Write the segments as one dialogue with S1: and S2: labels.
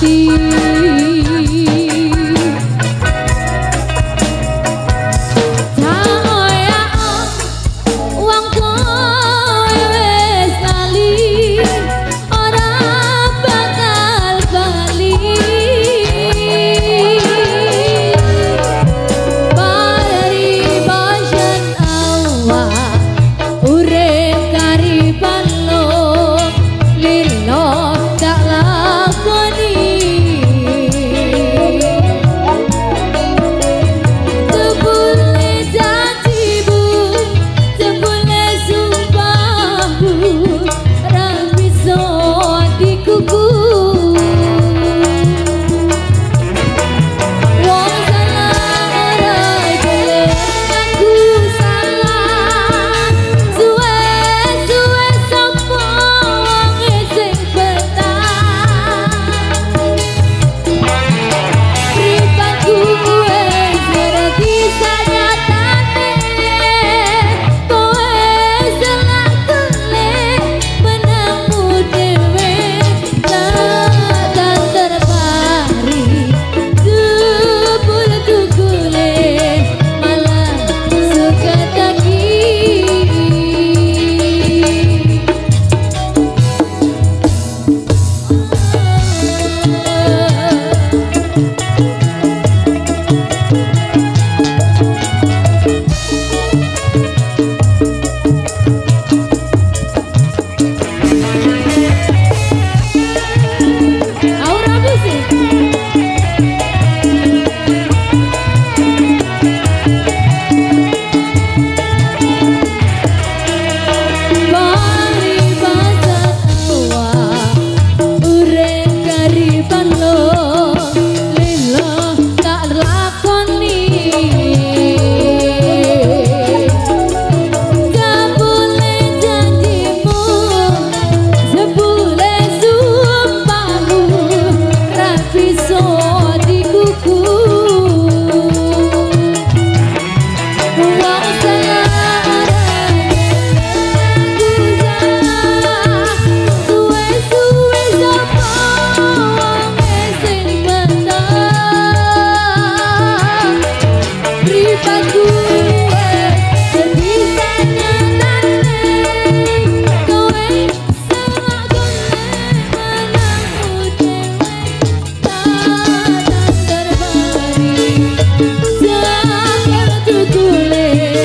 S1: 七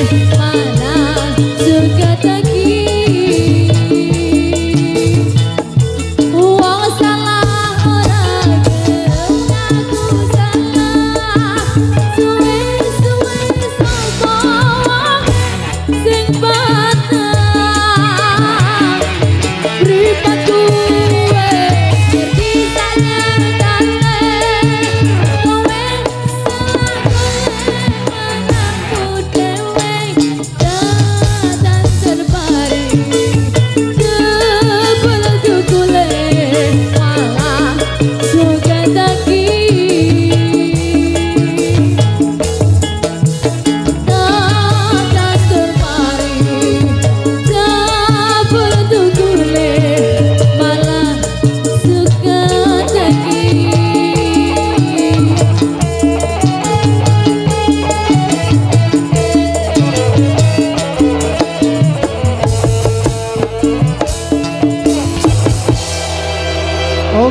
S1: Thank you.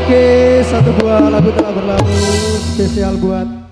S1: Oke, satu buah lagu telah berlalu spesial buat